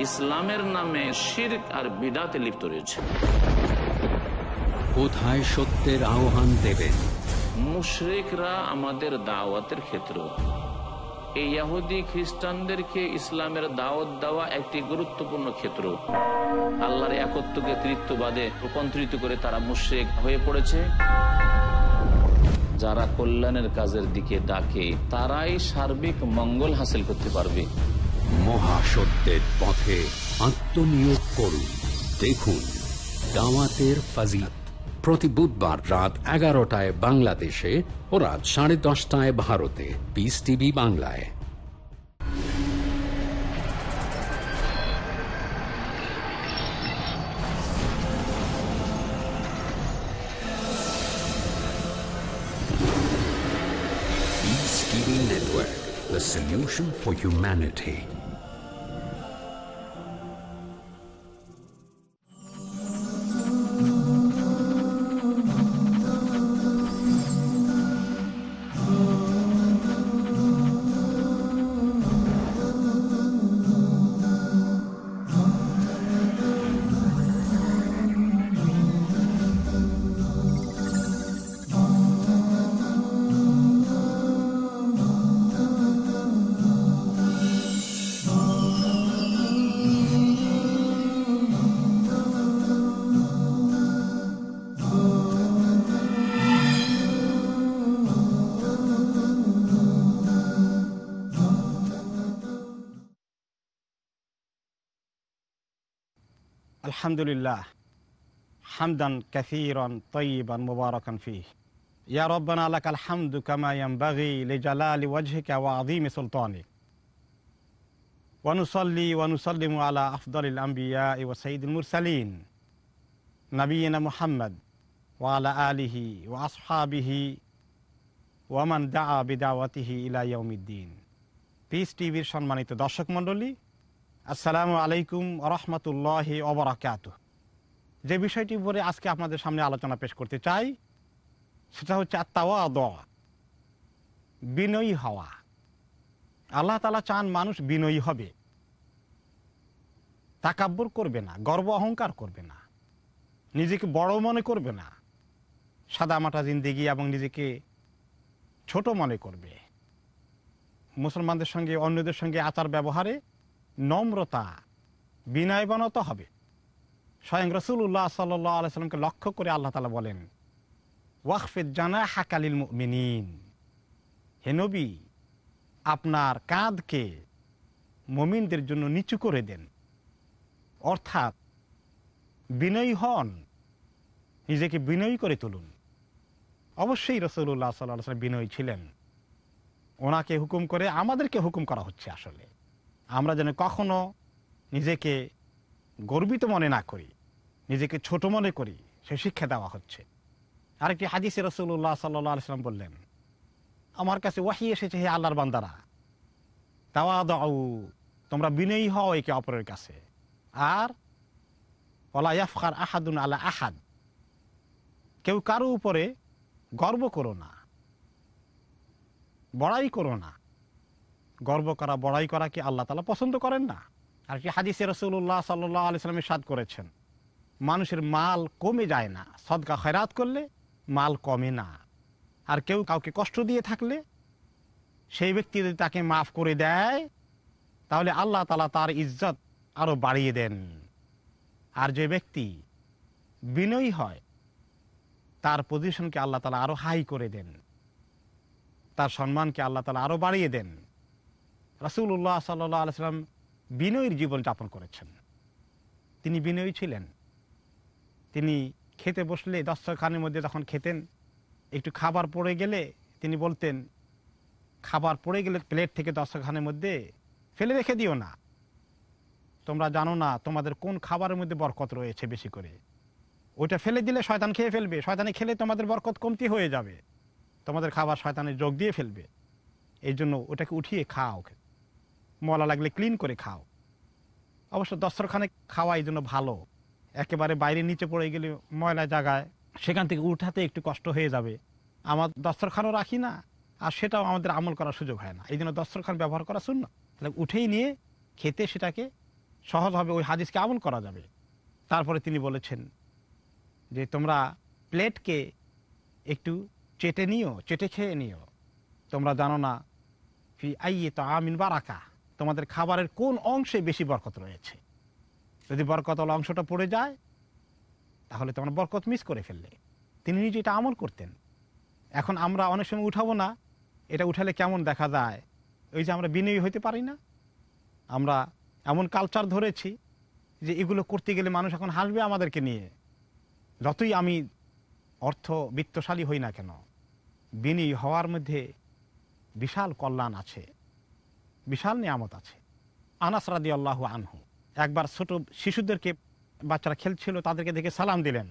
ইসলামের নামে শির্ক আর বিদাতে লিপ্ত রয়েছে। কোথায় সত্যের আহ্বান দেবেন মুশরিকরা আমাদের দাওয়াতের ক্ষেত্র। এই খ্রিস্টানদেরকে ইসলামের দাওয়াত দেওয়া একটি গুরুত্বপূর্ণ ক্ষেত্র। আল্লাহর একত্বকে তৃত্ববাদে রূপান্তরিত করে তারা মুশরিক হয়ে পড়েছে। যারা কল্যাণের কাজের দিকে ডাকে তারাই সার্বিক মঙ্গল হাসিল করতে পারবে। মহাসত্যের পথে আত্মনিয়োগ করুন। দেখুন দাওয়াতের ফাজিলত। প্রতি বুধবার রাত এগারোটায় বাংলাদেশে ও রাত সাড়ে দশটায় ভারতে। পিস টিভি বাংলায়। Network, the solution for humanity. আলহামদুলিল্লাহ হামদান কাসীরান তয়্যিবান মুবারাকান ফীহ ইয়া রব্বানা লাকাল হামদু কামা ইয়ানবাগি লিজালালি ওয়াজহিকা ওয়া আযীমি সুলতানিক ওয়া নুসাল্লি ওয়া নুসাল্লিমু আলা আফদালিল আমবিয়া ওয়া সাইয়্যিদিল মুরসালিন নবিয়িনা মুহাম্মদ ওয়া আলা আলিহি ওয়া আসহাবিহি ওয়া মান দাআ বিদাওয়াতিহি ইলা ইয়াউমিদ্দিন পিস টিভির সম্মানিত দর্শক মণ্ডলী আসসালামু আলাইকুম রহমতুল্লাহ অবরাকাত যে বিষয়টি উপরে আজকে আপনাদের সামনে আলোচনা পেশ করতে চাই, সেটা হচ্ছে আত্মাওয়া দোয়া বিনয়ী হওয়া। আল্লাহ তালা চান মানুষ বিনয়ী হবে। তাকাব্বর করবে না, গর্ব অহংকার করবে না। নিজেকে বড় মনে করবে না। সাদামাটা জিন্দিগি এবং নিজেকে ছোট মনে করবে। মুসলমানদের সঙ্গে, অন্যদের সঙ্গে আচার ব্যবহারে নম্রতা বিনয়বনত হবে। স্বয়ং রসুল্লাহ সাল্লাহ আলাইসাল্লামকে লক্ষ্য করে আল্লাহ তালা বলেন ওয়াকফেদ জানা হাকালিল মিনীন হে নবী, আপনার কাঁধকে মমিনদের জন্য নিচু করে দেন। অর্থাৎ বিনয়ী হন, নিজেকে বিনয়ী করে তুলুন। অবশ্যই রসুল্লাহ সাল্লাহ বিনয়ী ছিলেন। ওনাকে হুকুম করে আমাদেরকে হুকুম করা হচ্ছে আসলে। আমরা যেন কখনো নিজেকে গর্বিত মনে না করি, নিজেকে ছোট মনে করি, সে শিক্ষা দেওয়া হচ্ছে। আরেকটি হাদিসে রসুল্লাহ সাল্লাম বললেন, আমার কাছে ওয়াহি এসেছে হে আল্লাহর বান্দারা তাওয়া দাও তোমরা বিনয়ী হও একে অপরের কাছে। আর ওলা ইয়াফখার আহাদুন আল্লাহ আহাদ, কেউ কারও উপরে গর্ব করো না, বড়াই করো না। গর্ব করা, বড়াই করা কি আল্লাহ তালা পছন্দ করেন না? আর কি হাদিসে রসুল্লাহ সাল্লাহ আলি সাদ করেছেন, মানুষের মাল কমে যায় না, সদকা খয়রাত করলে মাল কমে না। আর কেউ কাউকে কষ্ট দিয়ে থাকলে সেই ব্যক্তি যদি তাকে মাফ করে দেয়, তাহলে আল্লাহ তালা তার ইজ্জত আরও বাড়িয়ে দেন। আর যে ব্যক্তি বিনয়ী হয়, তার পজিশনকে আল্লাহ তালা আরও হাই করে দেন। তার সম্মানকে আল্লাহ তালা আরও বাড়িয়ে দেন। রাসুল্লাহ সাল্লাহ আলসালাম বিনয়ীর জীবন যাপন করেছেন। তিনি বিনয়ী ছিলেন। তিনি খেতে বসলে দস্তরখানের মধ্যে যখন খেতেন, একটু খাবার পড়ে গেলে তিনি বলতেন, খাবার পড়ে গেলে প্লেট থেকে দস্তরখানের মধ্যে ফেলে রেখে দিও না। তোমরা জানো না তোমাদের কোন খাবারের মধ্যে বরকত রয়েছে বেশি করে। ওইটা ফেলে দিলে শয়তান খেয়ে ফেলবে। শয়তানে খেলে তোমাদের বরকত কমতি হয়ে যাবে। তোমাদের খাবার শয়তানের যোগ দিয়ে ফেলবে। এই জন্য ওটাকে উঠিয়ে খাও। মলা লাগলে ক্লিন করে খাও। অবশ্য দস্তরখানে খাওয়া এই জন্য ভালো। একেবারে বাইরে নিচে পড়ে গেলে ময়লা জায়গায় সেখান থেকে উঠাতে একটু কষ্ট হয়ে যাবে। আমার দস্তরখানও রাখি না, আর সেটাও আমাদের আমল করার সুযোগ হয় না। এই জন্য দস্তরখান ব্যবহার করা শুন না তাহলে উঠেই নিয়ে খেতে সেটাকে সহজভাবে ওই হাদিসকে আমল করা যাবে। তারপরে তিনি বলেছেন যে, তোমরা প্লেটকে একটু চেটে নিও, চেটে খেয়ে নিও। তোমরা জানো না, ফি আইয়ে তো আমিন বারাকা। তোমাদের খাবারের কোন অংশে বেশি বরকত রয়েছে? যদি বরকতল অংশটা পড়ে যায়, তাহলে তোমরা বরকত মিস করে ফেললে। তিনি নিজে এটা আমল করতেন। এখন আমরা অনেক সময় উঠাবো না। এটা উঠালে কেমন দেখা যায়? ওই যে আমরা বিনয়ী হইতে পারি না। আমরা এমন কালচার ধরেছি যে এগুলো করতে গেলে মানুষ এখন হাসবে আমাদেরকে নিয়ে। যতই আমি অর্থ বিত্তশালী হই না কেন, বিনয়ী হওয়ার মধ্যে বিশাল কল্যাণ আছে। বিশাল নিয়ামত আছে। আনাস রাদি আল্লাহ আনহু একবার ছোট শিশুদেরকে, বাচ্চারা খেলছিল, তাদেরকে দেখে সালাম দিলেন।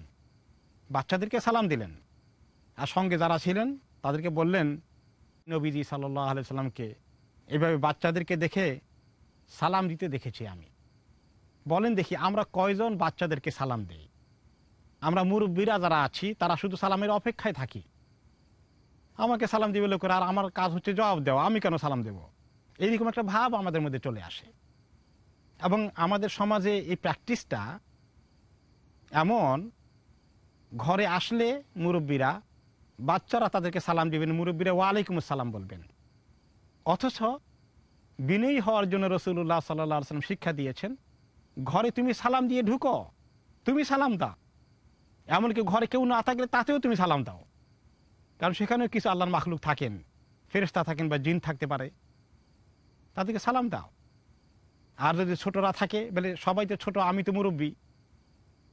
বাচ্চাদেরকে সালাম দিলেন। আর সঙ্গে যারা ছিলেন, তাদেরকে বললেন, নবীজি সাল্লাহ আলাইসাল্লামকে এভাবে বাচ্চাদেরকে দেখে সালাম দিতে দেখেছি আমি। বলেন দেখি আমরা কয়জন বাচ্চাদেরকে সালাম দেই? আমরা মুরব্বীরা যারা আছি, তারা শুধু সালামের অপেক্ষায় থাকি। আমাকে সালাম দিবে লোকের, আর আমার কাজ হচ্ছে জবাব দেওয়া, আমি কেন সালাম দেব? এইরকম একটা ভাব আমাদের মধ্যে চলে আসে। এবং আমাদের সমাজে এই প্র্যাকটিসটা এমন, ঘরে আসলে মুরব্বীরা, বাচ্চারা তাদেরকে সালাম দিবেন, মুরব্বীরা ওয়ালাইকুম সালাম বলবেন। অথচ বিনয়ী হওয়ার জন্য রসুল্লাহ সাল্লাহ সাল্লাম শিক্ষা দিয়েছেন, ঘরে তুমি সালাম দিয়ে ঢুকো, তুমি সালাম দাও। এমনকি ঘরে কেউ না থাকলে তাতেও তুমি সালাম দাও। কারণ সেখানেও কিছু আল্লাহর মাখলুক থাকেন ফেরেস্তা থাকেন বা জিন থাকতে পারে। তাদেরকে সালাম দাও। আর যদি ছোটরা থাকে, বলে সবাই তো ছোট, আমি তো মুরব্বী।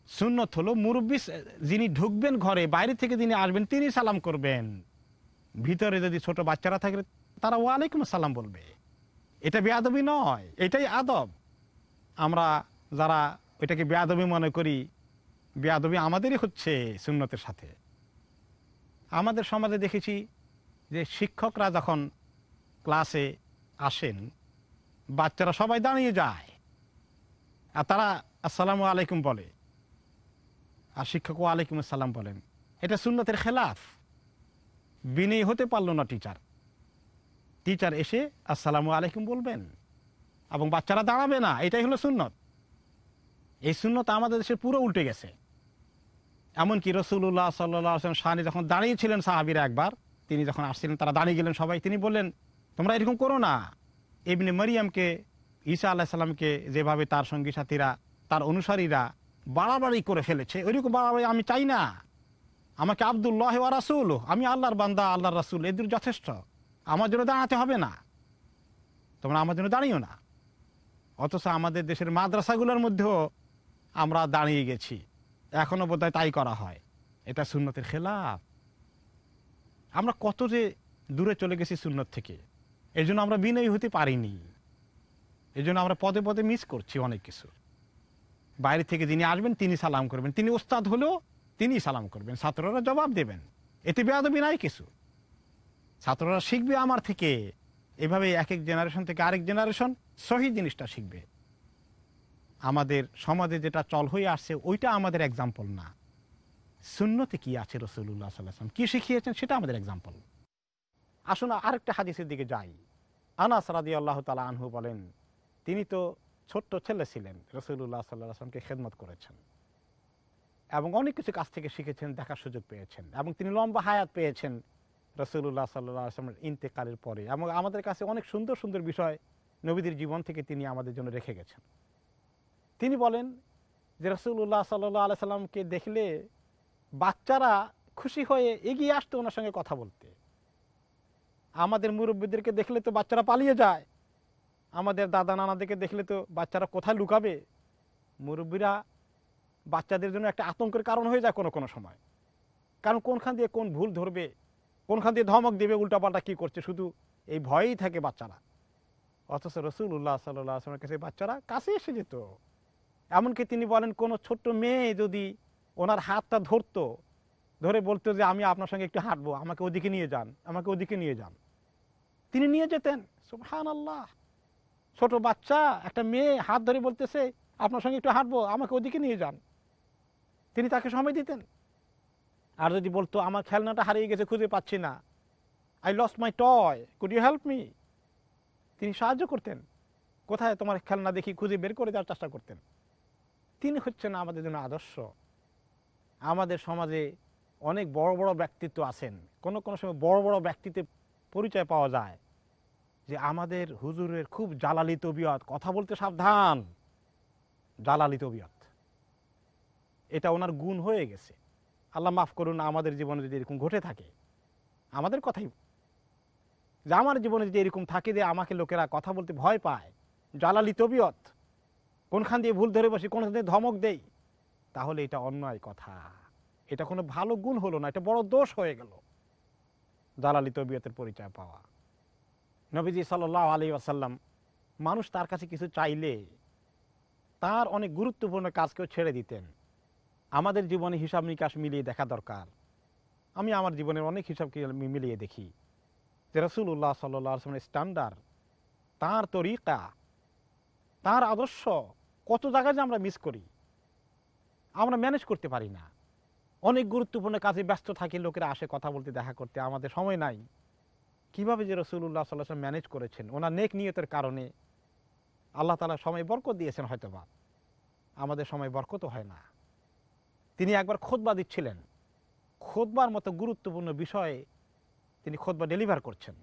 সুন্নত হলো মুরব্বী যিনি ঢুকবেন ঘরে, বাইরে থেকে যিনি আসবেন, তিনি সালাম করবেন। ভিতরে যদি ছোট বাচ্চারা থাকে, তারা ওয়ালাইকুম সালাম বলবে। এটা বেয়াদবি নয়, এটাই আদব। আমরা যারা ওইটাকে বেয়াদবি মনে করি, বেয়াদবি আমাদেরই হচ্ছে সুন্নতের সাথে। আমাদের সমাজে দেখেছি যে শিক্ষকরা যখন ক্লাসে আসেন, বাচ্চারা সবাই দাঁড়িয়ে যায়। আর তারা, আসসালামু আলাইকুম বলে। আর শিক্ষক আলাইকুম আসসালাম বলেন। এটা সুন্নতের খেলাফ। বিনয়ী হতে পারল না টিচার। টিচার এসে, আসসালামু আলাইকুম বলবেন। এবং বাচ্চারা দাঁড়াবে না। এটাই হলো সুন্নত। এই সুন্নত আমাদের দেশে পুরো উল্টে গেছে। এমনকি রসুল্লাহ সাল্লাম শাহানি যখন দাঁড়িয়েছিলেন সাহাবিরা একবার, তিনি যখন আসছিলেন, তারা দাঁড়িয়ে গেলেন সবাই। তিনি বললেন তোমরা এরকম করো না। এমনি মরিয়ামকে ঈসা আল্লাহ সাল্লামকে যেভাবে তার সঙ্গী সাথীরা, তার অনুসারীরা বাড়াবাড়ি করে ফেলেছে, ওইরকম বাড়াবাড়ি আমি চাই না। আমাকে আবদুল্লাহ ওয়া রাসুল আমি আল্লাহর বান্দা, আল্লাহর রাসুল, এদের যথেষ্ট। আমার জন্য দাঁড়াতে হবে না। তোমরা আমার জন্য দাঁড়িয়েও না। অথচ আমাদের দেশের মাদ্রাসাগুলোর মধ্যেও আমরা দাঁড়িয়ে গেছি। এখনও বোধহয় তাই করা হয়। এটা সুন্নতের খেলাফ। আমরা কত যে দূরে চলে গেছি সুন্নত থেকে। এই জন্য আমরা বিনয়ী হতে পারিনি। এই জন্য আমরা পদে পদে মিস করছি অনেক কিছু। বাইরে থেকে যিনি আসবেন, তিনি সালাম করবেন। তিনি ওস্তাদ হলেও তিনি সালাম করবেন। ছাত্ররা জবাব দেবেন। এতে বেয়াদবি নাই কিছু। ছাত্ররা শিখবে আমার থেকে। এভাবে এক এক জেনারেশন থেকে আরেক জেনারেশন সহি জিনিসটা শিখবে। আমাদের সমাজে যেটা চল হয়ে আসছে, ওইটা আমাদের এক্সাম্পল না। শূন্যতে কি আছে রসুল্লাহ সাল্লাম কি শিখিয়েছেন সেটা আমাদের এক্সাম্পল আসুন আরেকটা হাদিসের দিকে যাই। আনাস রাদি আল্লাহ তালা আনহু বলেন, তিনি তো ছোট্ট ছেলে ছিলেন রসুল্লাহ সাল্লাহ আসলামকে খেদমত করেছেন এবং অনেক কিছু কাছ থেকে শিখেছেন, দেখার সুযোগ পেয়েছেন এবং তিনি লম্বা হায়াত পেয়েছেন রসুল্লাহ সাল্লাহ আসলামের ইন্তেকালের পরে এবং আমাদের কাছে অনেক সুন্দর সুন্দর বিষয় নবীদের জীবন থেকে তিনি আমাদের জন্য রেখে গেছেন। তিনি বলেন যে রসুল্লাহ সাল্লাহ আলাই সাল্লামকে দেখলে বাচ্চারা খুশি হয়ে এগিয়ে আসতো ওনার সঙ্গে কথা বলতে। আমাদের মুরব্বীদেরকে দেখলে তো বাচ্চারা পালিয়ে যায়। আমাদের দাদা নানাদেরকে দেখলে তো বাচ্চারা কোথায় লুকাবে? মুরব্বীরা বাচ্চাদের জন্য একটা আতঙ্কের কারণ হয়ে যায় কোনো কোনো সময়। কারণ কোনখান দিয়ে কোন ভুল ধরবে, কোনখান দিয়ে ধমক দেবে, উল্টাপাল্টা কী করছে, শুধু এই ভয়েই থাকে বাচ্চারা। অথচ রসুল উল্লাহ সাল্লাহ কাছে বাচ্চারা কাছে এসে যেত। এমনকি তিনি বলেন, কোনো ছোট্ট মেয়ে যদি ওনার হাতটা ধরতো, ধরে বলতো যে, আমি আপনার সঙ্গে একটু হাঁটবো, আমাকে ওদিকে নিয়ে যান, আমাকে ওদিকে নিয়ে যান তিনি নিয়ে যেতেন। সুবহান আল্লাহ ছোট বাচ্চা, একটা মেয়ে হাত ধরে বলতেছে, আপনার সঙ্গে একটু হাঁটবো, আমাকে ওদিকে নিয়ে যান। তিনি তাকে সময় দিতেন। আর যদি বলতো, আমার খেলনাটা হারিয়ে গেছে, খুঁজে পাচ্ছি না। I lost my toy could you help me তিনি সাহায্য করতেন। কোথায় তোমার খেলনা দেখি খুঁজে বের করে দেওয়ার চেষ্টা করতেন। তিনি হচ্ছেন আমাদের জন্য আদর্শ। আমাদের সমাজে অনেক বড় বড় ব্যক্তিত্ব আছেন। কোনো কোনো সময় বড় বড় ব্যক্তিত্বের পরিচয় পাওয়া যায় যে আমাদের হুজুরের খুব জালালি তবিয়ত। কথা বলতে সাবধান। জালালি তবিয়ত। এটা ওনার গুণ হয়ে গেছে। আল্লাহ মাফ করুন, আমাদের জীবনে যদি এরকম ঘটে থাকে, আমাদের কথাই যে আমার জীবনে যদি এরকম থাকে যে আমাকে লোকেরা কথা বলতে ভয় পায়, জালালি তবিয়ত, কোনখান দিয়ে ভুল ধরে বসি, কোনখান দিয়ে ধমক দেই, তাহলে এটা অন্যায় কথা। এটা কোনো ভালো গুণ হলো না, এটা বড় দোষ হয়ে গেল। জালালি তবিয়তের পরিচয় পাওয়া। নবীজি সাল্লাহ আলী আসাল্লাম মানুষ তার কাছে কিছু চাইলে তার অনেক গুরুত্বপূর্ণ কাজকেও ছেড়ে দিতেন। আমাদের জীবনে হিসাব নিকাশ মিলিয়ে দেখা দরকার। আমি আমার জীবনের অনেক হিসাবকে মিলিয়ে দেখি যে রসুল্লাহ সাল্লাহ আসলামের স্ট্যান্ডার্ড তার তরিকা, তার আদর্শ কত জায়গায় যে আমরা মিস করি। আমরা ম্যানেজ করতে পারি না। অনেক গুরুত্বপূর্ণ কাজে ব্যস্ত থাকি, লোকেরা আসে কথা বলতে, দেখা করতে। আমাদের সময় নাই। কীভাবে যে রসুল্লাহ সাল্লাহ ম্যানেজ করেছেন, ওনার নেক নিয়তের কারণে আল্লাহ তালা সময় বরকত দিয়েছেন হয়তোবা। আমাদের সময় বরকত হয় না। তিনি একবার খোদবা দিচ্ছিলেন। খোদবার মতো গুরুত্বপূর্ণ বিষয়ে তিনি খোদবা ডেলিভার করছেন।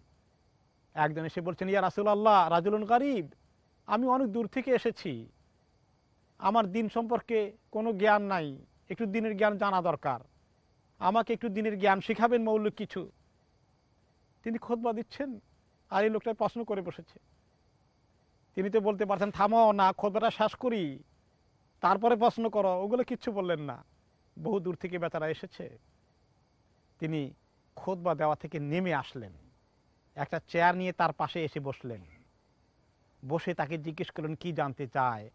একজন এসে বলছেন, ইয়া রাসুল আল্লাহ রাজুলুন গরিব, আমি অনেক দূর থেকে এসেছি। আমার দিন সম্পর্কে কোনো জ্ঞান নাই। একটু দিনের জ্ঞান জানা দরকার। আমাকে একটু দিনের জ্ঞান শিখাবেন মৌলিক কিছু। তিনি খোদবা দিচ্ছেন আর এই লোকটা প্রশ্ন করে বসেছে। তিনি তো বলতে পারছেন, থামো, না, খোদবাটা শেষ করি। তারপরে প্রশ্ন করো। ওগুলো কিচ্ছু বললেন না। বহু দূর থেকে বেচারা এসেছে। তিনি খোদবা দেওয়া থেকে নেমে আসলেন। একটা চেয়ার নিয়ে তার পাশে এসে বসলেন। বসে তাকে জিজ্ঞেস করলেন, কি জানতে চায়?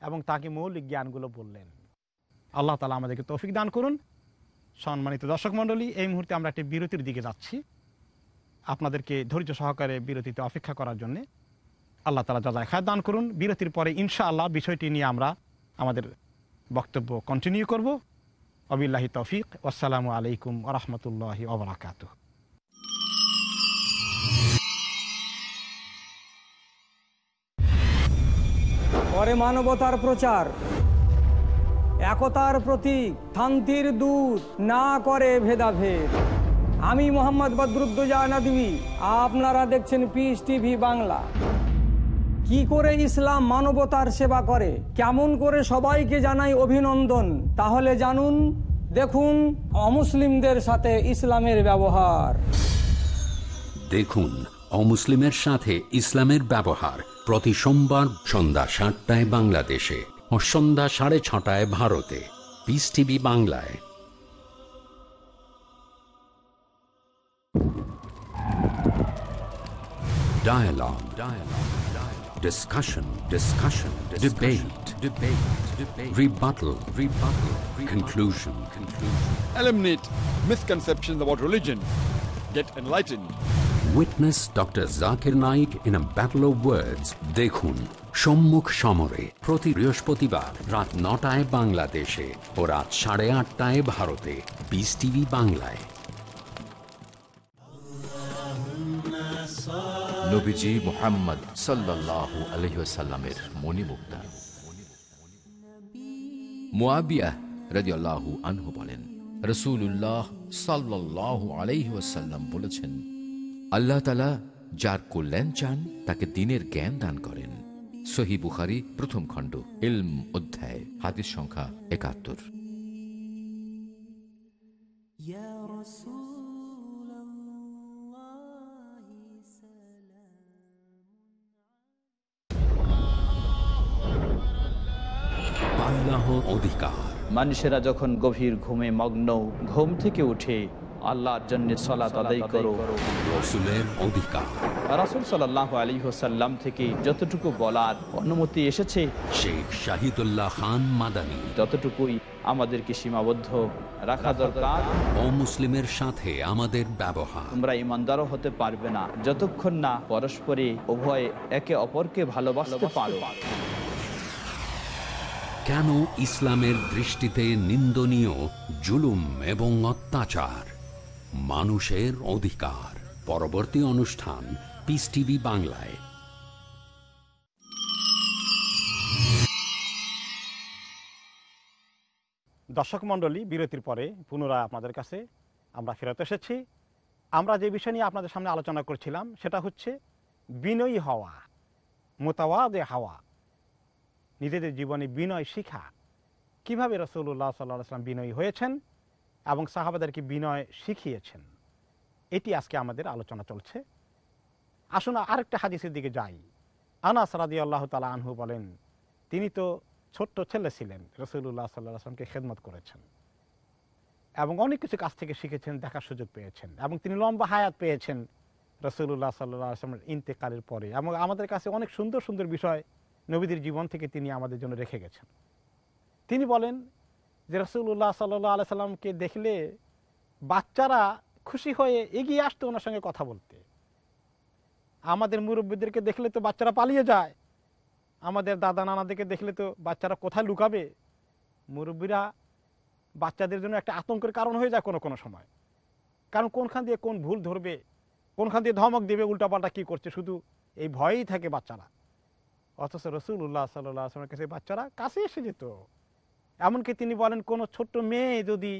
এবং তাকে মৌলিক জ্ঞানগুলো বললেন। আল্লাহ তালা আমাদেরকে তৌফিক দান করুন। সম্মানিত দর্শক মণ্ডলী, এই মুহূর্তে আমরা একটি বিরতির দিকে যাচ্ছি। আপনাদেরকে ধৈর্য সহকারে বিরতিতে অপেক্ষা করার জন্য আল্লাহ তালা যাজায় খায় দান করুন। বিরতির পরে ইনশাআল্লাহ বিষয়টি নিয়ে আমরা আমাদের বক্তব্য কন্টিনিউ করব। অবিল্লাহি তৌফিক। আসসালামু আলাইকুম ওরহমতুল্লাহি ওবরাকাতু করে মানবতার প্রচার। একতার প্রতীক শান্তির দূত, না করে ভেদাভেদ। আমি মোহাম্মদ বদরুদ্দোজা নদী, আপনারা দেখছেন পিস টিভি বাংলা। কি করে ইসলাম মানবতার সেবা করে? কেমন করে সবাইকে জানাই অভিনন্দন? তাহলে জানুন, দেখুন, অমুসলিমদের সাথে ইসলামের ব্যবহার। দেখুন, অমুসলিমের সাথে ইসলামের ব্যবহার প্রতি সোমবার সন্ধ্যা সাতটায় বাংলাদেশে। ও সন্ধ্যা সাড়ে ছটায় ভারতে পিস টিভি বাংলায় Dialogue. Dialogue. Dialogue. Discussion. Discussion. Debate. Debate. Debate. Rebuttal. Rebuttal. Conclusion. Conclusion. eliminate misconceptions about religion. Get enlightened. Witness doctor Zakir Naik in a battle of words দেখুন সম্মুখ সমরে প্রতি বৃহস্পতিবার রাত নটায় বাংলাদেশে ও রাত সাড়ে আটটায় ভারতে বিস টিভি বাংলায়। মোহাম্মদ আনহু বলেন বলেছেন, আল্লাহ তালা যার কল্যাণ চান, তাকে দিনের জ্ঞান দান করেন। সহি বুখারি প্রথম খণ্ড ইলম অধ্যায় হাদিস সংখ্যা একাত্তর। বাংলা অধিকার। মানুষেরা যখন গভীর ঘুমে মগ্ন ঘুম থেকে উঠে আল্লাহর জন্য সলাত আদায় করো। অধিকার। রাসুল সাল্লাহ আলী হোসাল্লাম থেকে যতটুকু বলার অনুমতি এসেছে শেখ শাহিদুল্লাহ খান মাদানী। ততটুকুই আমাদেরকে সীমাবদ্ধ রাখা দরকার। অমুসলিমের সাথে আমাদের ব্যবহার। তোমরা ইমানদারও হতে পারবে না যতক্ষণ না পরস্পরে উভয়ে একে অপরকে ভালোবাসতে পারো। কেন ইসলামের দৃষ্টিতে নিন্দনীয়, জুলুম এবং অত্যাচার? মানুষের অধিকার। পরবর্তী অনুষ্ঠান পিস টিভি বাংলায়। দর্শক মণ্ডলী, বিরতির পরে পুনরায় আপনাদের কাছে আমরা ফেরত এসেছি। আমরা যে বিষয় নিয়ে আপনাদের সামনে আলোচনা করছিলাম, সেটা হচ্ছে বিনয়ী হওয়া মোতাবাদে হাওয়া। নিজেদের জীবনে বিনয় শিখা। কীভাবে রসুল্লাহ সাল্লাহ সাল্লাম বিনয়ী হয়েছেন এবং সাহাবাদেরকে বিনয় শিখিয়েছেন? এটি আজকে আমাদের আলোচনা চলছে। আসুন আরেকটা হাদিসের দিকে যাই। আনাস রাদি আল্লাহ তালা আনহু বলেন, তিনি তো ছোট্ট ছেলে ছিলেন রসুল্লাহ সাল্লাহ আসলামকে খেদমত করেছেন এবং অনেক কিছু কাছ থেকে শিখেছেন, দেখার সুযোগ পেয়েছেন এবং তিনি লম্বা হায়াত পেয়েছেন রসুল্লাহ সাল্লাহ আসলামের ইন্তেকালের পরে এবং আমাদের কাছে অনেক সুন্দর সুন্দর বিষয় নবীদের জীবন থেকে তিনি আমাদের জন্য রেখে গেছেন। তিনি বলেন যে রসুল্লাহ সাল্লাহ আলাই সাল্লামকে দেখলে বাচ্চারা খুশি হয়ে এগিয়ে আসতো ওনার সঙ্গে কথা বলতে। আমাদের মুরব্বীদেরকে দেখলে তো বাচ্চারা পালিয়ে যায়। আমাদের দাদা নানাদেরকে দেখলে তো বাচ্চারা কোথায় লুকাবে? মুরব্বীরা বাচ্চাদের জন্য একটা আতঙ্কের কারণ হয়ে যায় কোনো কোনো সময়। কারণ কোনখান দিয়ে কোন ভুল ধরবে, কোনখান দিয়ে ধমক দেবে, উল্টাপাল্টা কী করছে, শুধু এই ভয়েই থাকে বাচ্চারা। অথচ রসুল্লাহ সাল্লাহ আসলামের কাছে বাচ্চারা কাছে এসে যেত। এমনকি তিনি বলেন, কোনো ছোট্ট মেয়ে যদি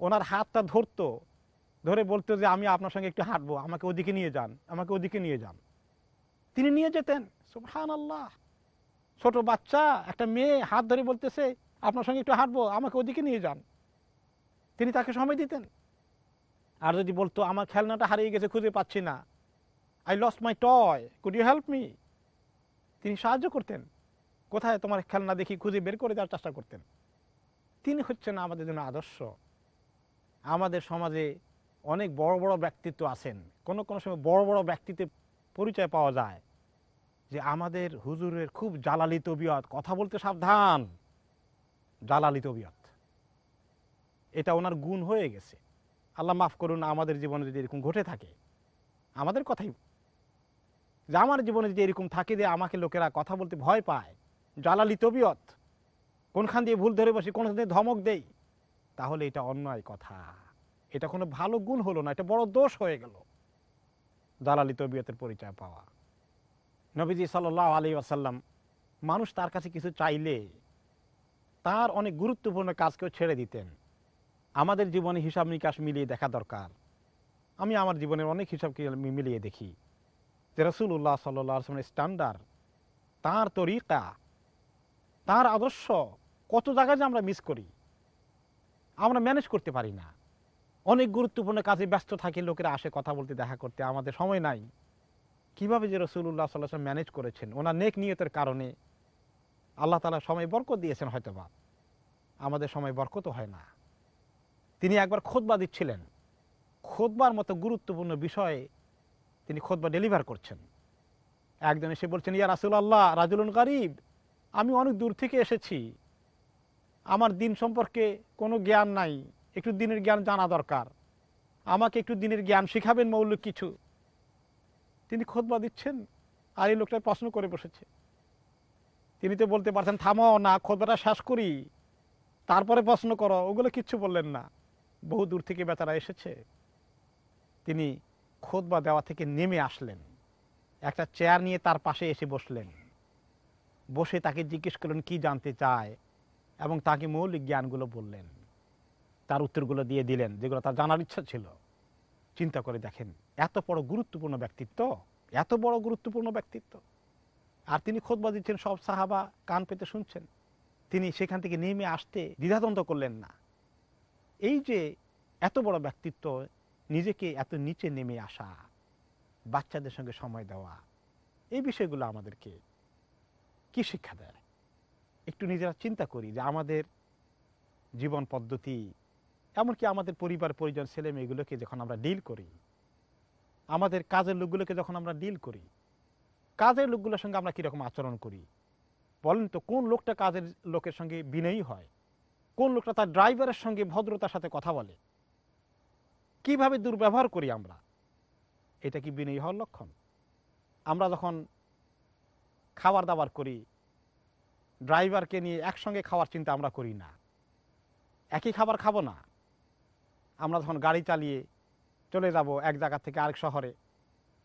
ওনার হাতটা ধরতো, ধরে বলতো যে, আমি আপনার সঙ্গে একটু হাঁটবো, আমাকে ওদিকে নিয়ে যান, আমাকে ওদিকে নিয়ে যান। তিনি নিয়ে যেতেন। সুবহান আল্লাহ ছোট বাচ্চা, একটা মেয়ে হাত ধরে বলতেছে, আপনার সঙ্গে একটু হাঁটবো, আমাকে ওদিকে নিয়ে যান। তিনি তাকে সময় দিতেন। আর যদি বলতো, আমার খেলনাটা হারিয়ে গেছে, খুঁজে পাচ্ছি না। I lost my toy could you help me তিনি সাহায্য করতেন। কোথায় তোমার খেলনা দেখি খুঁজে বের করে দেওয়ার চেষ্টা করতেন। তিনি হচ্ছেন আমাদের জন্য আদর্শ। আমাদের সমাজে অনেক বড় বড় ব্যক্তিত্ব আছেন। কোন কোন সময় বড় বড় ব্যক্তিত্বের পরিচয় পাওয়া যায় যে আমাদের হুজুরের খুব জালালি তবিয়ত। কথা বলতে সাবধান। জালালি তবিয়ত। এটা ওনার গুণ হয়ে গেছে। আল্লাহ মাফ করুন, আমাদের জীবনে যদি এরকম ঘটে থাকে, আমাদের কথাই যে আমার জীবনে যদি এরকম থাকে যে আমাকে লোকেরা কথা বলতে ভয় পায় জালালি তবিয়ত, কোনখান দিয়ে ভুল ধরে বসি, কোনখান দিয়ে ধমক দেই, তাহলে এটা অন্যায় কথা। এটা কোনো ভালো গুণ হলো না, এটা বড় দোষ হয়ে গেল। জালালি তবিয়তের পরিচয় পাওয়া। নবীজি সাল্লাহ আলী আসাল্লাম মানুষ তার কাছে কিছু চাইলে তার অনেক গুরুত্বপূর্ণ কাজকেও ছেড়ে দিতেন। আমাদের জীবনে হিসাব নিকাশ মিলিয়ে দেখা দরকার। আমি আমার জীবনের অনেক হিসাবকে মি- মিলিয়ে দেখি। যে রসুল্লাহ সাল্লাহ আসলামের স্ট্যান্ডার্ড তার তরিকা, তার আদর্শ, কত জায়গায় যে আমরা মিস করি, আমরা ম্যানেজ করতে পারি না। অনেক গুরুত্বপূর্ণ কাজে ব্যস্ত থাকি, লোকেরা আসে কথা বলতে, দেখা করতে, আমাদের সময় নাই। কীভাবে যে রসুল্লাহ সাল্লাহ ম্যানেজ করেছেন, ওনার নেক নিয়তের কারণে আল্লাহ তালা সময় বরকত দিয়েছেন হয়তোবা। আমাদের সময় বরকত হয় না। তিনি একবার খোদবা দিচ্ছিলেন। খোদবার মতো গুরুত্বপূর্ণ বিষয়ে তিনি খোদবা ডেলিভার করছেন। একজন এসে বলছেন, ইয়া রাসুল আল্লাহ রাজুলুন গরিব, আমি অনেক দূর থেকে এসেছি। আমার দিন সম্পর্কে কোনো জ্ঞান নাই, একটু দিনের জ্ঞান জানা দরকার। আমাকে একটু দিনের জ্ঞান শিখাবেন মৌলিক কিছু। তিনি খোদবা দিচ্ছেন, আর এই লোকটা প্রশ্ন করে বসেছে। তিনি তো বলতে পারছেন থামো না খোদবাটা শেষ করি। তারপরে প্রশ্ন করো। ওগুলো কিচ্ছু বললেন না। বহু দূর থেকে বেচারা এসেছে। তিনি খোদবা দেওয়া থেকে নেমে আসলেন। একটা চেয়ার নিয়ে তার পাশে এসে বসলেন। বসে তাকে জিজ্ঞেস করলেন, কি জানতে চায়? এবং তাকে মৌলিক জ্ঞানগুলো বললেন। তার উত্তরগুলো দিয়ে দিলেন, যেগুলো তার জানার ইচ্ছা ছিল। চিন্তা করে দেখেন, এত বড় গুরুত্বপূর্ণ ব্যক্তিত্ব, এত বড় গুরুত্বপূর্ণ ব্যক্তিত্ব। আর তিনি খোদবা দিচ্ছেন, সব সাহাবা কান পেতে শুনছেন। তিনি সেখান থেকে নেমে আসতে দ্বিধাদ্বন্দ্ব করলেন না। এই যে এত বড় ব্যক্তিত্ব নিজেকে এত নিচে নেমে আসা, বাচ্চাদের সঙ্গে সময় দেওয়া, এই বিষয়গুলো আমাদেরকে কি শিক্ষা দেয়? একটু নিজেরা চিন্তা করি যে আমাদের জীবন পদ্ধতি, এমনকি আমাদের পরিবার, পরিজন, ছেলে মেয়েগুলোকে যখন আমরা ডিল করি, আমাদের কাজের লোকগুলোকে যখন আমরা ডিল করি, কাজের লোকগুলোর সঙ্গে আমরা কীরকম আচরণ করি? বলেন তো, কোন লোকটা কাজের লোকের সঙ্গে বিনয়ী হয়? কোন লোকটা তার ড্রাইভারের সঙ্গে ভদ্রতার সাথে কথা বলে? কীভাবে দুর্ব্যবহার করি আমরা? এটা কি বিনয়ী হওয়ার লক্ষণ? আমরা যখন খাবার দাবার করি, ড্রাইভারকে নিয়ে একসঙ্গে খাওয়ার চিন্তা আমরা করি না। একই খাবার খাব না। আমরা যখন গাড়ি চালিয়ে চলে যাব এক জায়গা থেকে আরেক শহরে,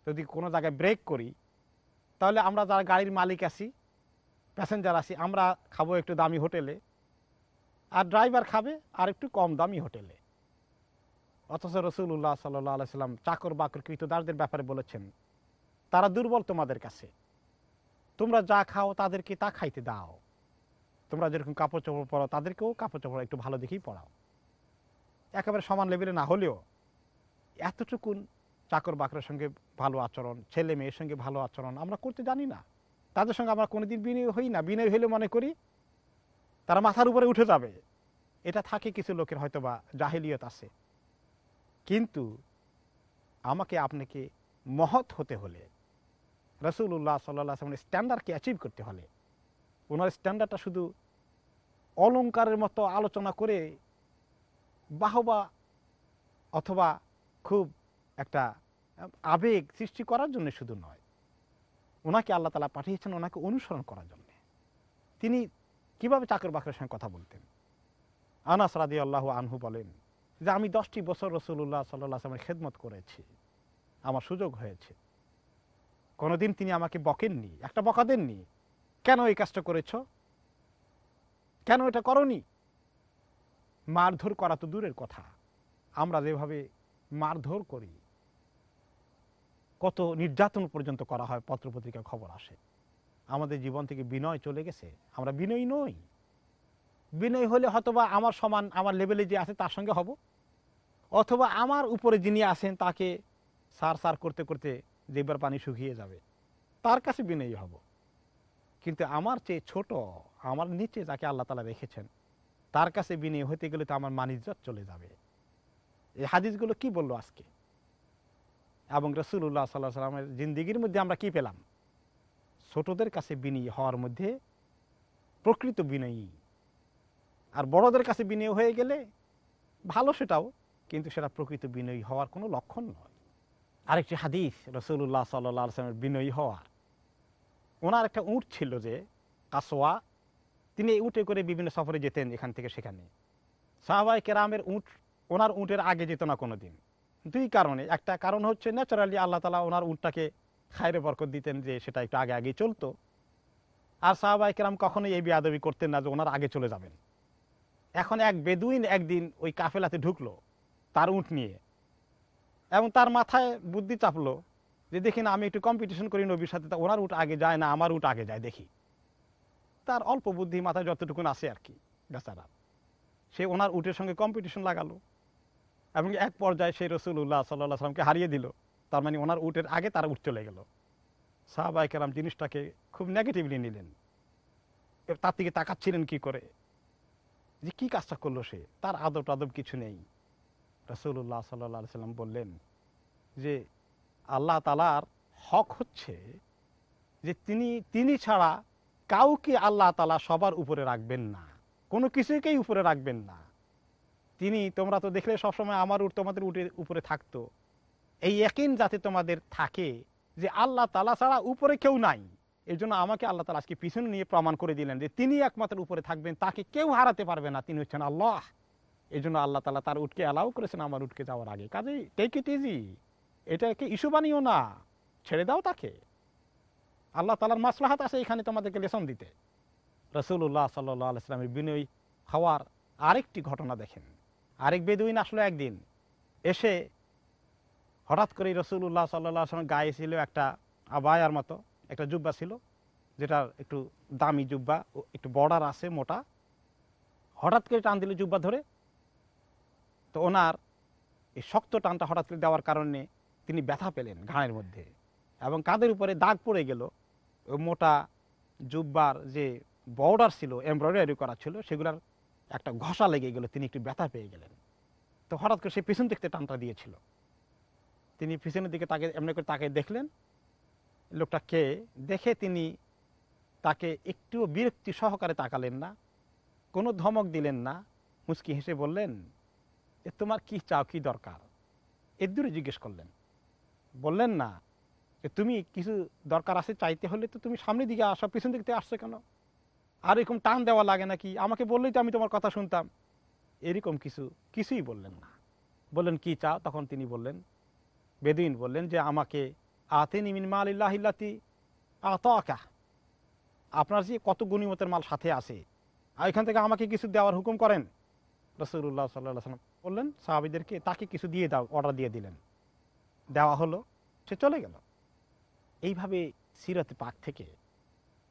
যদি কোনো জায়গায় ব্রেক করি, তাহলে আমরা যারা গাড়ির মালিক আছি, প্যাসেঞ্জার আছি, আমরা খাব একটু দামি হোটেলে, আর ড্রাইভার খাবে আর একটু কম দামি হোটেলে। অথচ রসুল্লাহ সাল্লাহ আলাইসাল্লাম চাকর বাকর কৃতদারদের ব্যাপারে বলেছেন, তারা দুর্বল তোমাদের কাছে। তোমরা যা খাও তাদেরকে তা খাইতে দাও। তোমরা যেরকম কাপড় চোপড় পরো তাদেরকেও কাপড় চোপড় একটু ভালো দেখেই পড়াও একেবারে সমান লেভেলে না হলেও এতটুকুন চাকর বাকরের সঙ্গে ভালো আচরণ, ছেলে মেয়ের সঙ্গে ভালো আচরণ আমরা করতে জানি না। তাদের সঙ্গে আমরা কোনোদিন বিনয় হই না। বিনয় হইলে মনে করি তারা মাথার উপরে উঠে যাবে। এটা থাকে কিছু লোকের হয়তো বা জাহিলিয়ত আছে। কিন্তু আমাকে আপনাকে মহৎ হতে হলে রসুল্লাহ সাল্লাহ আসলামের স্ট্যান্ডার্ডকে অ্যাচিভ করতে হলে, ওনার স্ট্যান্ডার্ডটা শুধু অলঙ্কারের মতো আলোচনা করে বাহবা অথবা খুব একটা আবেগ সৃষ্টি করার জন্য শুধু নয়, ওনাকে আল্লাহ তালা পাঠিয়েছেন ওনাকে অনুসরণ করার জন্য। তিনি কীভাবে চাকর বাকরের সঙ্গে কথা বলতেন? আনাস রাদি আল্লাহ আনহু বলেন যে আমি দশটি বছর রসুল্লাহ সাল্লাহ আসলামের খেদমত করেছি। আমার সুযোগ হয়েছে। কোনোদিন তিনি আমাকে বকেননি, একটা বকা দেননি। কেন এই কাজটা করেছ? কেন এটা করনি? মারধর করা তো দূরের কথা। আমরা যেভাবে মারধর করি, কত নির্যাতন পর্যন্ত করা হয় পত্রপত্রিকা খবর আসে। আমাদের জীবন থেকে বিনয় চলে গেছে। আমরা বিনয়ী নই। বিনয় হলে হয়তোবা আমার সমান আমার লেভেলে যে আছে তার সঙ্গে হব। অথবা আমার উপরে যিনি আছেন তাকে সার সার করতে করতে যেবার পানি শুকিয়ে যাবে। তার কাছে বিনয়ী হব। কিন্তু আমার চেয়ে ছোট, আমার নিচে যাকে আল্লাহ তালা রেখেছেন, তার কাছে বিনয় হতে গেলে তো আমার মানিজ্জত চলে যাবে। এই হাদিসগুলো কি বলল আজকে? এবং রসুল্লাহ সাল্লাহ সাল্লামের জিন্দিগির মধ্যে আমরা কি পেলাম? ছোটদের কাছে বিনয়ী হওয়ার মধ্যে প্রকৃত বিনয়ী আর বড়দের কাছে বিনয় হয়ে গেলে ভালো সেটাও, কিন্তু সেটা প্রকৃত বিনয়ী হওয়ার কোনো লক্ষণ নয়। আরেকটি হাদিস রসুল্লাহ সাল্লাহ আসলামের বিনয়ী হওয়া। ওনার একটা উঁট ছিল যে কাসোয়া তিনি এই উঁটে করে বিভিন্ন সফরে যেতেন এখান থেকে সেখানে। সাহাবাই কেরামের উঁট, ওনার উঁটের আগে যেত না কোনো দিন দুই কারণে। একটা কারণ হচ্ছে, ন্যাচারালি আল্লাহ তালা ওনার উঁটটাকে খায়রে বরকত দিতেন যে, সেটা একটু আগে আগে চলতো। আর সাহাবাই কেরাম কখনোই এই বেয়াদবি করতেন না যে, ওনার আগে চলে যাবেন। এখন এক বেদুইন একদিন ওই কাফেলাতে ঢুকলো, তার উঁট নিয়ে। এবং তার মাথায় বুদ্ধি চাপলো যে, দেখি না, আমি একটু কম্পিটিশন করি নবীর সাথে ওনার উঠ আগে যায় না আমার উঠ আগে যায়, দেখি। তার অল্প বুদ্ধি মাথায় যতটুকুন আসে আর কি বেচারা সে ওনার উটের সঙ্গে কম্পিটিশন লাগালো এবং এক পর্যায়ে সেই রসুল্লাহ সাল্লাহ সাল্লামকে হারিয়ে দিল। তার মানে ওনার উটের আগে তার উঠ চলে গেল। সাহাবাইকেরাম জিনিসটাকে খুব নেগেটিভলি নিলেন। তার দিকে তাকাচ্ছিলেন কি করে? যে কি কাজটা করল সে? তার আদব টাদব কিছু নেই। রসুল্লাহ সাল্লাহ সাল্লাম বললেন যে, আল্লাহ তালার হক হচ্ছে যে তিনি তিনি ছাড়া কাউকে আল্লাহ তালা সবার উপরে রাখবেন না। কোনো কিছুকেই উপরে রাখবেন না। তিনি, তোমরা তো দেখলে সবসময় আমার উঠ তোমাদের উঠে উপরে থাকতো। এই একিন যাতে তোমাদের থাকে যে আল্লাহ তালা ছাড়া উপরে কেউ নাই। এই জন্য আমাকে আল্লাহ তালা আজকে পিছনে নিয়ে প্রমাণ করে দিলেন যে তিনি একমাত্র উপরে থাকবেন, তাকে কেউ হারাতে পারবে না। তিনি হচ্ছেন আল্লাহ। এই জন্য আল্লাহ তালা তার উঠকে অ্যালাউ করেছেন আমার উঠকে যাওয়ার আগে। কাজেই টেক ইট ইজি এটাকে ইস্যু বানিও না। ছেড়ে দাও তাকে। আল্লাহ তালার মাসলাহাত আছে এখানে তোমাদেরকে লেসন দিতে। রসুল্লাহ সাল্লাহ আলাইসলামের বিনয়ী হওয়ার আরেকটি ঘটনা দেখেন। আরেক বেদুইন আসলো একদিন। এসে হঠাৎ করেই রসুল্লাহ সাল্লাহ আসলাম গায়ে ছিল একটা আবায়ার মতো। একটা জুব্বা ছিল, যেটা একটু দামি জুব্বা একটু বর্ডার আছে মোটা। হঠাৎ করে টান দিল জুব্বা ধরে। তো ওনার এই শক্ত টানটা হঠাৎ করে দেওয়ার কারণে তিনি ব্যথা পেলেন ঘাড়ের মধ্যে এবং কাঁধের উপরে দাগ পড়ে গেল। মোটা জুব্বার যে বর্ডার ছিল, এমব্রয়ডারি করা ছিল, সেগুলার একটা ঘষা লেগে গেল, তিনি একটু ব্যথা পেয়ে গেলেন। তো হঠাৎ করে সে পিছন দেখতে টানটা দিয়েছিল। তিনি পিছনের দিকে তাকে, এমনি করে তাকে দেখলেন লোকটা কে দেখে তিনি তাকে একটু বিরক্তি সহকারে তাকালেন না, কোনো ধমক দিলেন না। মুচকি হেসে বললেন যে তোমার কি চাও, কি দরকার? এর দূরে জিজ্ঞেস করলেন, বললেন না, যে তুমি কিছু দরকার আছে চাইতে হলে তো তুমি সামনের দিকে আসো, পিছন দিক আসছো কেন? আর এরকম টান দেওয়া লাগে নাকি? আমাকে বললেই তো আমি তোমার কথা শুনতাম। এরকম কিছু, কিছুই বললেন না। বললেন, কি চাও? তখন তিনি বললেন বেদিন বললেন যে আমাকে আতে নিমিন মাল ইল্লাহিল্লাতি আতা আপনার যে কত গণিমতের মাল সাথে আছে, আর এখান থেকে আমাকে কিছু দেওয়ার হুকুম করেন। রসুল্লাহ সাল্লাহ সাল্লাম বললেন, সাহাবিদেরকে তাকে কিছু দিয়ে দাও, অর্ডার দিয়ে দিলেন। দেওয়া হলো, সে চলে গেল। এইভাবে সিরাতে পাক থেকে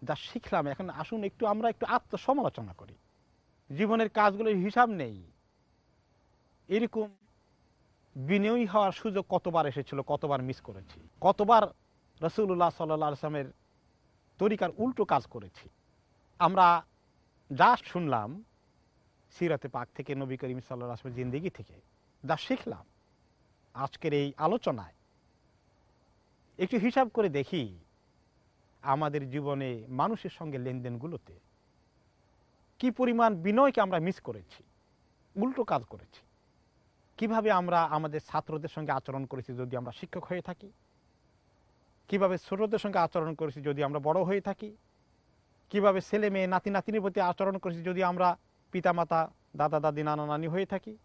যা শিখলাম, এখন আসুন একটু আমরা একটু আত্মসমালোচনা করি। জীবনের কাজগুলোর হিসাব নেই। এরকম বিনয়ী হওয়ার সুযোগ কতবার এসেছিল, কতবার মিস করেছি? কতবার রসুল্লাহ সাল্লাহ আসলামের তরিকার উল্টো কাজ করেছি? আমরা যা শুনলাম সিরাতে পাক থেকে নবী করিম সাল্লাহ আসলামের জিন্দিগি থেকে। যা শিখলাম। আজকের এই আলোচনায় একটু হিসাব করে দেখি আমাদের জীবনে মানুষের সঙ্গে লেনদেনগুলোতে কি পরিমাণ বিনয়কে আমরা মিস করেছি, উল্টো কাজ করেছি। কীভাবে আমরা আমাদের ছাত্রদের সঙ্গে আচরণ করেছি যদি আমরা শিক্ষক হয়ে থাকি? কীভাবে ছোটদের সঙ্গে আচরণ করেছি যদি আমরা বড় হয়ে থাকি? কীভাবে ছেলে মেয়ে, নাতি, নাতিনের প্রতি আচরণ করেছি যদি আমরা পিতামাতা, দাদা, দাদি, নানা, নানি হয়ে থাকি?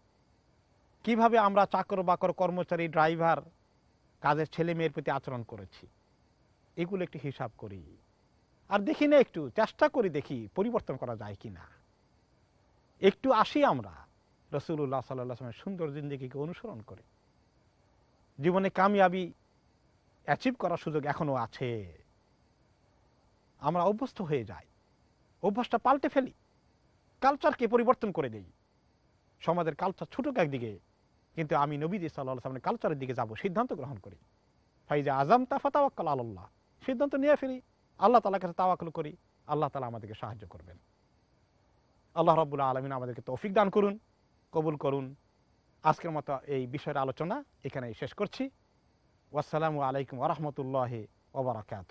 কীভাবে আমরা চাকর, বাকর, কর্মচারী, ড্রাইভার, কাজের ছেলে মেয়ের প্রতি আচরণ করেছি? এগুলো একটু হিসাব করি। আর দেখি না একটু, চেষ্টা করি দেখি পরিবর্তন করা যায় কি না একটু আসি আমরা। রসুল্লাহ সাল্লামের সুন্দর জিন্দগিকে অনুসরণ করে। জীবনে কামিয়াবি অ্যাচিভ করার সুযোগ এখনও আছে। আমরা অভ্যস্ত হয়ে যাই। অভ্যাসটা পাল্টে ফেলি। কালচারকে পরিবর্তন করে দেই। সমাজের কালচার ছোটক একদিকে, কিন্তু আমি নবীজি সাল্লাহ সালামের কালচারের দিকে যাব, সিদ্ধান্ত গ্রহণ করি। ফাইজা আজম তাফা তাওয়াক্কাল আল্লাহ সিদ্ধান্ত নিয়ে ফেলি। আল্লাহ তালার কাছে তাওয়াক্কাল করি। আল্লাহ তালা আমাদেরকে সাহায্য করবেন। আল্লাহ রব্বুল্লাহ আলমিন আমাদেরকে তৌফিক দান করুন। কবুল করুন। আজকের মতো এই বিষয়ের আলোচনা এখানে শেষ করছি। ওয়াসালামু আলাইকুম ওরহমতুল্লাহ ওবরাকাত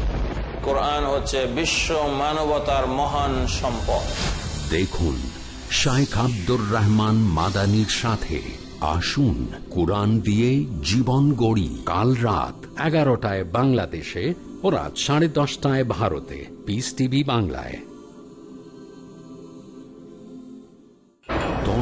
কোরআন হচ্ছে বিশ্ব মানবতার মহান সম্পদ। দেখুন, শাইখ আব্দুর রহমান মাদানির সাথে আসুন কোরআন দিয়ে জীবন গড়ি। কাল রাত এগারোটায় বাংলাদেশে ও রাত সাড়ে দশটায় ভারতে। পিস টিভি বাংলায়।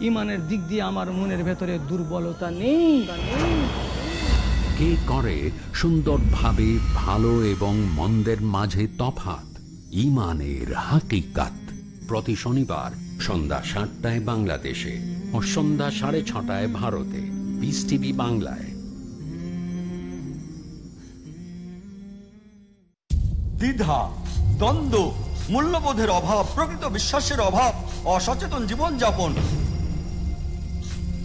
ইমানের দিক দিয়ে আমার মনের ভেতরে দুর্বলতা নেই। কে করে সুন্দরভাবে ভালো এবং মন্দের মাঝে তফাত? ইমানের হাকিকাত। প্রতি শনিবার সন্ধ্যা সাতটায় বাংলাদেশে ও সন্ধ্যা সাড়ে ছটায় ভারতে। পিস টিভি বাংলায়। দ্বিধা দ্বন্দ্ব মূল্যবোধের অভাব প্রকৃত বিশ্বাসের অভাব অসচেতন জীবনযাপন